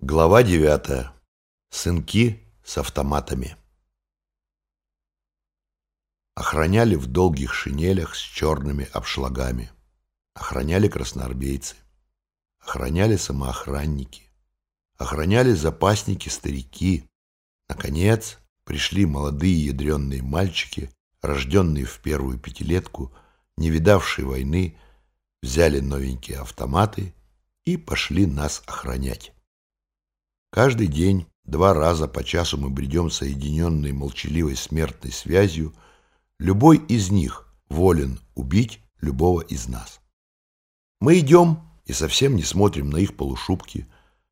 Глава девятая. Сынки с автоматами. Охраняли в долгих шинелях с черными обшлагами. Охраняли красноармейцы. Охраняли самоохранники. Охраняли запасники-старики. Наконец, пришли молодые ядреные мальчики, рожденные в первую пятилетку, не видавшие войны, взяли новенькие автоматы и пошли нас охранять. Каждый день, два раза по часу мы бредем соединенной молчаливой смертной связью. Любой из них волен убить любого из нас. Мы идем и совсем не смотрим на их полушубки,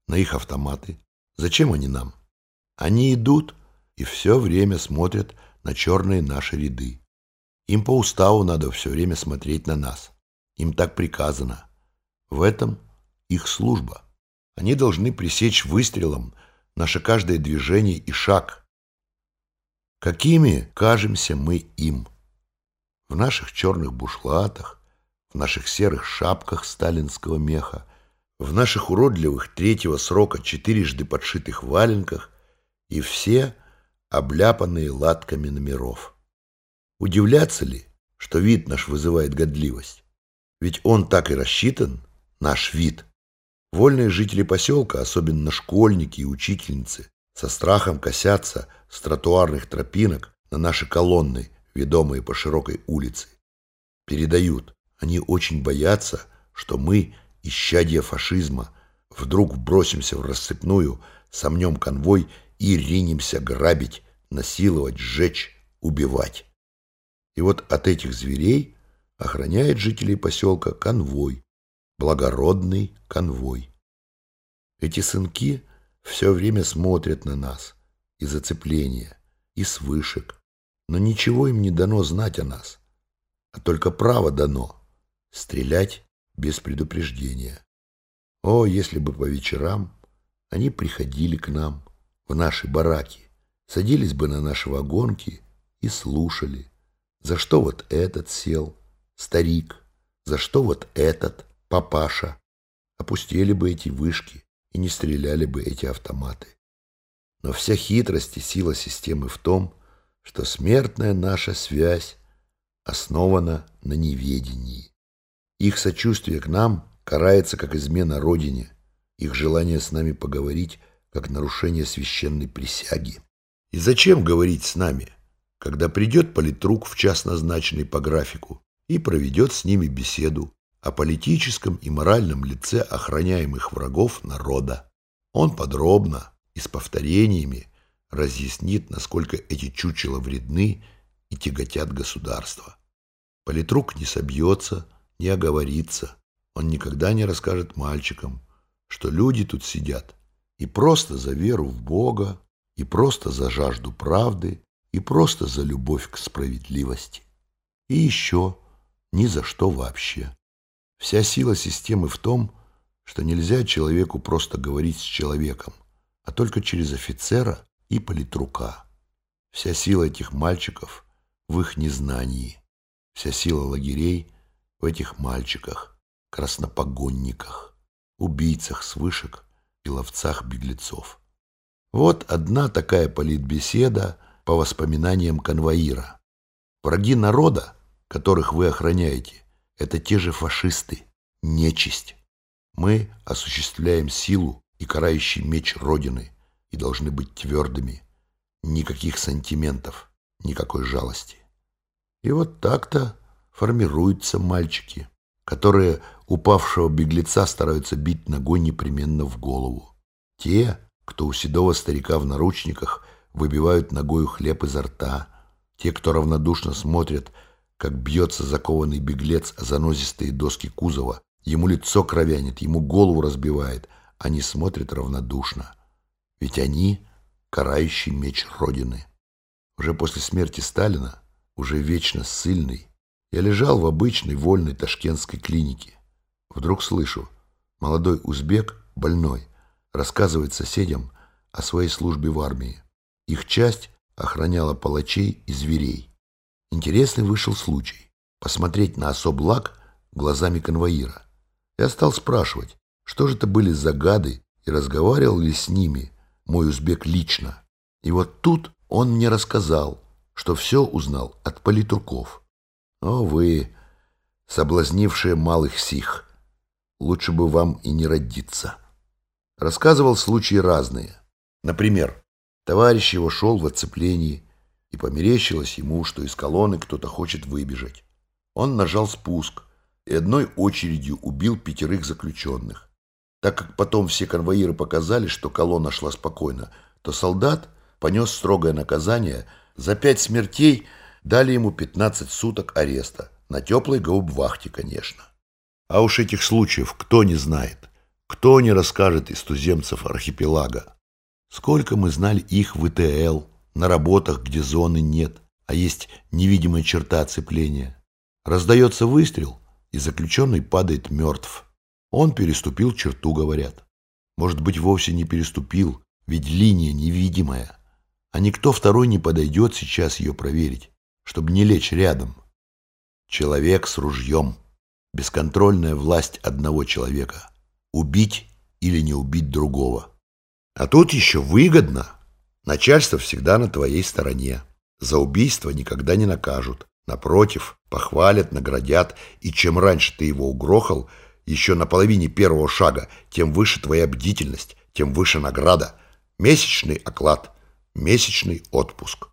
на их автоматы. Зачем они нам? Они идут и все время смотрят на черные наши ряды. Им по уставу надо все время смотреть на нас. Им так приказано. В этом их служба. Они должны пресечь выстрелом наше каждое движение и шаг. Какими кажемся мы им? В наших черных бушлатах, в наших серых шапках сталинского меха, в наших уродливых третьего срока четырежды подшитых валенках и все обляпанные латками номеров. Удивляться ли, что вид наш вызывает годливость? Ведь он так и рассчитан, наш вид, Вольные жители поселка, особенно школьники и учительницы, со страхом косятся с тротуарных тропинок на наши колонны, ведомые по широкой улице. Передают, они очень боятся, что мы, исчадие фашизма, вдруг бросимся в рассыпную, сомнем конвой и ринемся грабить, насиловать, сжечь, убивать. И вот от этих зверей охраняет жителей поселка конвой, благородный конвой. Эти сынки все время смотрят на нас из зацепления, и с вышек, но ничего им не дано знать о нас, а только право дано стрелять без предупреждения. О, если бы по вечерам они приходили к нам в наши бараки, садились бы на наши вагонки и слушали, за что вот этот сел, старик, за что вот этот, папаша, опустили бы эти вышки и не стреляли бы эти автоматы. Но вся хитрость и сила системы в том, что смертная наша связь основана на неведении. Их сочувствие к нам карается как измена Родине, их желание с нами поговорить как нарушение священной присяги. И зачем говорить с нами, когда придет политрук в час назначенный по графику и проведет с ними беседу, о политическом и моральном лице охраняемых врагов народа. Он подробно и с повторениями разъяснит, насколько эти чучела вредны и тяготят государство. Политрук не собьется, не оговорится. Он никогда не расскажет мальчикам, что люди тут сидят и просто за веру в Бога, и просто за жажду правды, и просто за любовь к справедливости. И еще ни за что вообще. Вся сила системы в том, что нельзя человеку просто говорить с человеком, а только через офицера и политрука. Вся сила этих мальчиков в их незнании, вся сила лагерей в этих мальчиках, краснопогонниках, убийцах с вышек и ловцах беглецов. Вот одна такая политбеседа по воспоминаниям конвоира. Враги народа, которых вы охраняете, это те же фашисты, нечисть. Мы осуществляем силу и карающий меч Родины и должны быть твердыми. Никаких сантиментов, никакой жалости. И вот так-то формируются мальчики, которые упавшего беглеца стараются бить ногой непременно в голову. Те, кто у седого старика в наручниках выбивают ногою хлеб изо рта, те, кто равнодушно смотрят как бьется закованный беглец о занозистые доски кузова. Ему лицо кровянет, ему голову разбивает. Они смотрят равнодушно. Ведь они — карающий меч Родины. Уже после смерти Сталина, уже вечно ссыльный, я лежал в обычной вольной ташкентской клинике. Вдруг слышу, молодой узбек, больной, рассказывает соседям о своей службе в армии. Их часть охраняла палачей и зверей. Интересный вышел случай посмотреть на особлак глазами конвоира. Я стал спрашивать, что же это были за гады и разговаривал ли с ними мой узбек лично. И вот тут он мне рассказал, что все узнал от политруков. О вы, соблазнившие малых сих, лучше бы вам и не родиться. Рассказывал случаи разные. Например, товарищ его шел в оцеплении, и померещилось ему, что из колонны кто-то хочет выбежать. Он нажал спуск и одной очередью убил пятерых заключенных. Так как потом все конвоиры показали, что колонна шла спокойно, то солдат понес строгое наказание, за пять смертей дали ему 15 суток ареста, на теплой гаубвахте, конечно. А уж этих случаев кто не знает, кто не расскажет из туземцев архипелага. Сколько мы знали их в ИТЛ, на работах, где зоны нет, а есть невидимая черта оцепления. Раздается выстрел, и заключенный падает мертв. Он переступил черту, говорят. Может быть, вовсе не переступил, ведь линия невидимая. А никто второй не подойдет сейчас ее проверить, чтобы не лечь рядом. Человек с ружьем. Бесконтрольная власть одного человека. Убить или не убить другого. А тут еще выгодно. Начальство всегда на твоей стороне. За убийство никогда не накажут. Напротив, похвалят, наградят, и чем раньше ты его угрохал, еще на половине первого шага, тем выше твоя бдительность, тем выше награда. Месячный оклад, месячный отпуск.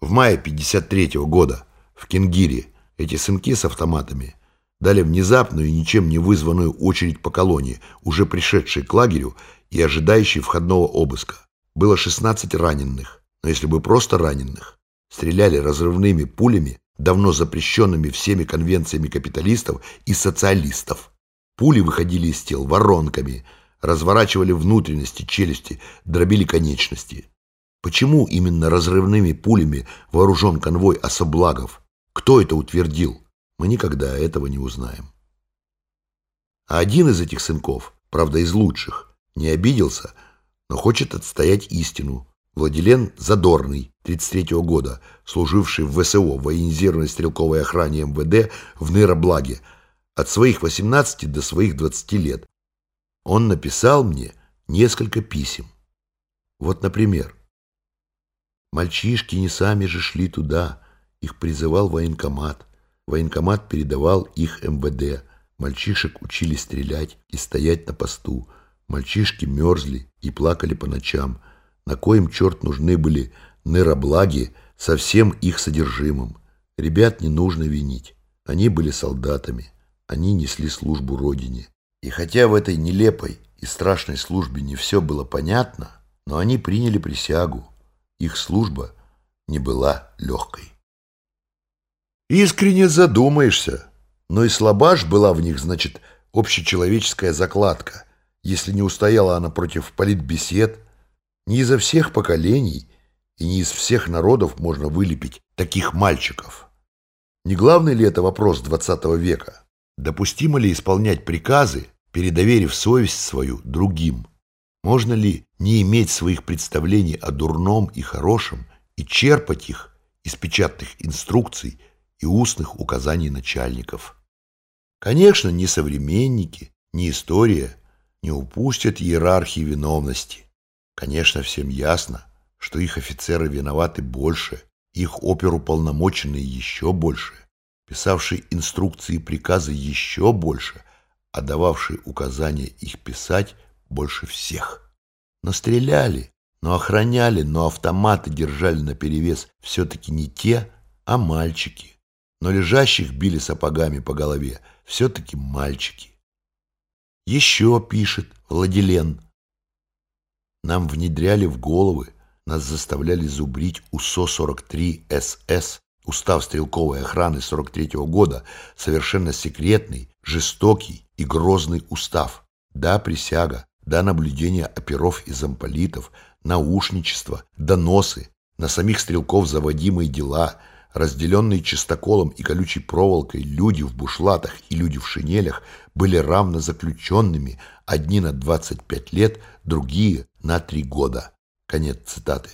В мае 53 -го года в Кенгире эти сынки с автоматами дали внезапную и ничем не вызванную очередь по колонии, уже пришедшей к лагерю и ожидающей входного обыска. Было 16 раненых, но если бы просто раненых, стреляли разрывными пулями, давно запрещенными всеми конвенциями капиталистов и социалистов. Пули выходили из тел воронками, разворачивали внутренности, челюсти, дробили конечности. Почему именно разрывными пулями вооружен конвой особлагов? Кто это утвердил? Мы никогда этого не узнаем. А один из этих сынков, правда из лучших, не обиделся, но хочет отстоять истину. Владилен Задорный, 33-го года, служивший в ВСО, военизированной стрелковой охране МВД в Нейроблаге, от своих 18 до своих 20 лет. Он написал мне несколько писем. Вот, например, «Мальчишки не сами же шли туда, их призывал военкомат. Военкомат передавал их МВД. Мальчишек учили стрелять и стоять на посту. Мальчишки мерзли и плакали по ночам. На коем черт нужны были нейроблаги со всем их содержимым. Ребят не нужно винить. Они были солдатами. Они несли службу Родине. И хотя в этой нелепой и страшной службе не все было понятно, но они приняли присягу. Их служба не была легкой. Искренне задумаешься, но и слабаш была в них, значит, общечеловеческая закладка, если не устояла она против политбесед. Не изо всех поколений и не из всех народов можно вылепить таких мальчиков. Не главный ли это вопрос XX века? Допустимо ли исполнять приказы, передоверив совесть свою другим? Можно ли не иметь своих представлений о дурном и хорошем и черпать их из печатных инструкций и устных указаний начальников? Конечно, ни современники, ни история не упустят иерархии виновности. Конечно, всем ясно, что их офицеры виноваты больше, их оперуполномоченные еще больше писавший инструкции и приказы еще больше, а дававший указания их писать больше всех. Но стреляли, но охраняли, но автоматы держали наперевес все-таки не те, а мальчики. Но лежащих били сапогами по голове все-таки мальчики. Еще пишет Владилен. Нам внедряли в головы, нас заставляли зубрить УСО-43 СС Устав стрелковой охраны 43 -го года совершенно секретный, жестокий и грозный устав. Да, присяга, да, наблюдение оперов и замполитов, наушничество, доносы, на самих стрелков заводимые дела, разделенные чистоколом и колючей проволокой, люди в бушлатах и люди в шинелях были равно заключенными, одни на 25 лет, другие на 3 года. Конец цитаты.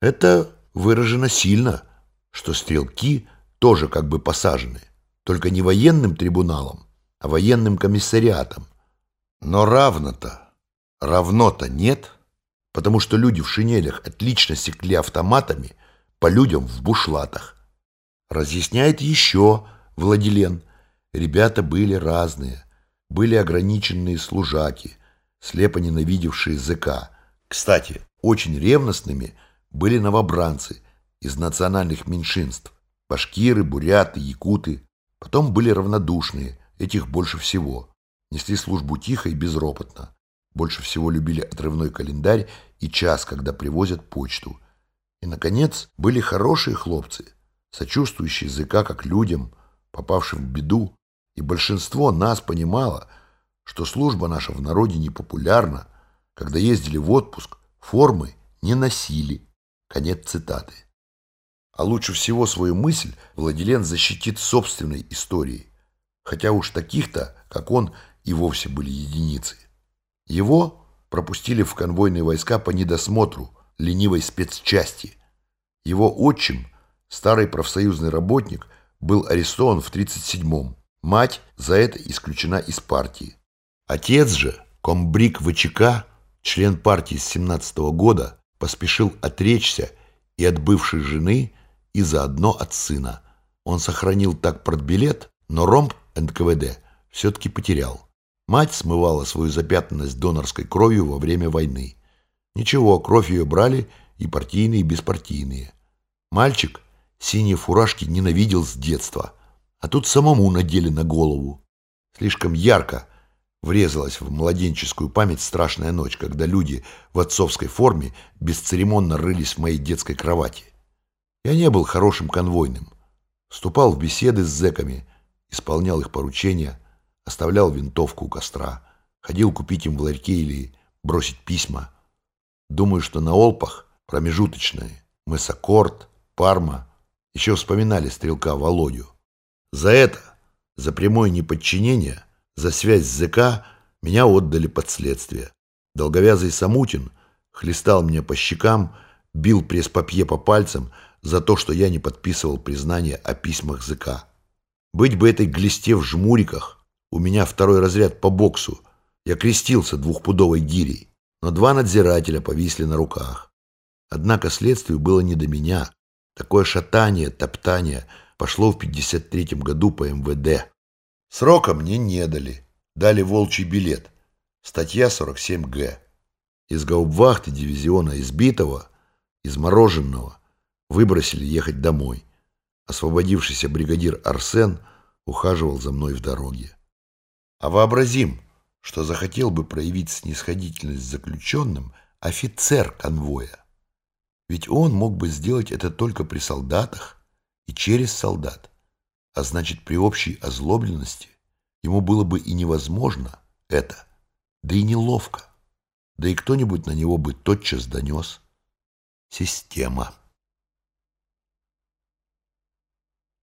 Это выражено сильно – что стрелки тоже как бы посажены, только не военным трибуналом, а военным комиссариатом. Но равно-то, равно-то нет, потому что люди в шинелях отлично секли автоматами по людям в бушлатах. Разъясняет еще Владилен. Ребята были разные. Были ограниченные служаки, слепо ненавидевшие ЗК. Кстати, очень ревностными были новобранцы из национальных меньшинств. Башкиры, буряты, якуты. Потом были равнодушные, этих больше всего. Несли службу тихо и безропотно. Больше всего любили отрывной календарь и час, когда привозят почту. И, наконец, были хорошие хлопцы, сочувствующие языка как людям, попавшим в беду, и большинство нас понимало, что служба наша в народе непопулярна, когда ездили в отпуск, формы не носили. Конец цитаты. А лучше всего свою мысль Владилен защитит собственной историей, хотя уж таких-то, как он, и вовсе были единицы. Его пропустили в конвойные войска по недосмотру ленивой спецчасти. Его отчим, старый профсоюзный работник, был арестован в 1937-м. Мать за это исключена из партии. Отец же, комбриг ВЧК, член партии с 17 -го года, поспешил отречься и от бывшей жены, и заодно от сына. Он сохранил так продбилет, но ромб НКВД все-таки потерял. Мать смывала свою запятнанность донорской кровью во время войны. Ничего, кровь ее брали и партийные, и беспартийные. Мальчик синие фуражки ненавидел с детства, а тут самому надели на голову. Слишком ярко врезалась в младенческую память страшная ночь, когда люди в отцовской форме бесцеремонно рылись в моей детской кровати. Я не был хорошим конвойным. Вступал в беседы с зэками, исполнял их поручения, оставлял винтовку у костра, ходил купить им в ларьке или бросить письма. Думаю, что на Олпах промежуточные Мысокорт, Парма еще вспоминали стрелка Володю. За это, за прямое неподчинение, за связь с ЗК меня отдали под следствие. Долговязый Самутин хлестал меня по щекам, бил пресс-папье по пальцам за то, что я не подписывал признание о письмах ЗК. Быть бы этой глисте в жмуриках, у меня второй разряд по боксу. Я крестился двухпудовой гирей, но два надзирателя повисли на руках. Однако следствию было не до меня. Такое шатание, топтание пошло в 53-м году по МВД. Срока мне не дали. Дали волчий билет. Статья 47Г. Из гаубвахты дивизиона избитого, измороженного, выбросили ехать домой. Освободившийся бригадир Арсен ухаживал за мной в дороге. А вообразим, что захотел бы проявить снисходительность заключенным офицер конвоя. Ведь он мог бы сделать это только при солдатах и через солдат. А значит, при общей озлобленности ему было бы и невозможно это, да и неловко. Да и кто-нибудь на него бы тотчас донес. Система.